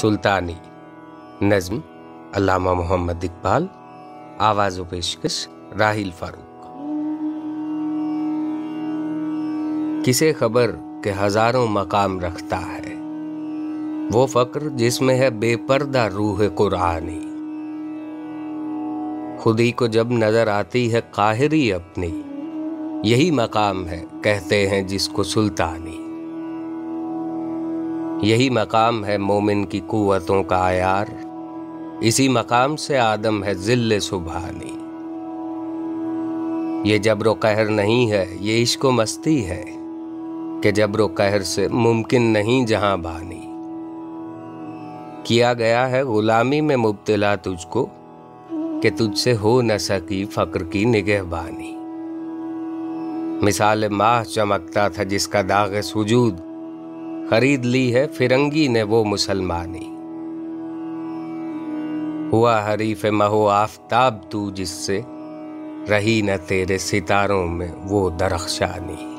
سلطانی نظم علامہ محمد اقبال، آواز و پیشکش راہیل فاروق۔ کسے خبر کہ ہزاروں مقام رکھتا ہے، وہ فقر جس میں ہے بے پردہ روح قرآنی۔ خودی کو جب نظر آتی ہے قاہری اپنی، یہی مقام ہے کہتے ہیں جس کو سلطانی۔ یہی مقام ہے مومن کی قوتوں کا آیار اسی مقام سے آدم ہے ذل سبحانی۔ یہ جبر و قہر نہیں ہے، یہ عشق و مستی ہے کہ جبر و قہر سے ممکن نہیں جہاں بانی کیا گیا ہے غلامی میں مبتلا تجھ کو کہ تجھ سے ہو نہ سکی فقر کی نگہ بانی مثال ماہ چمکتا تھا جس کا داغ سجود خرید لی ہے فرنگی نے وہ مسلمانی۔ ہوا حریف مہو آفتاب تو جس سے رہی نہ تیرے ستاروں میں وہ درخشانی۔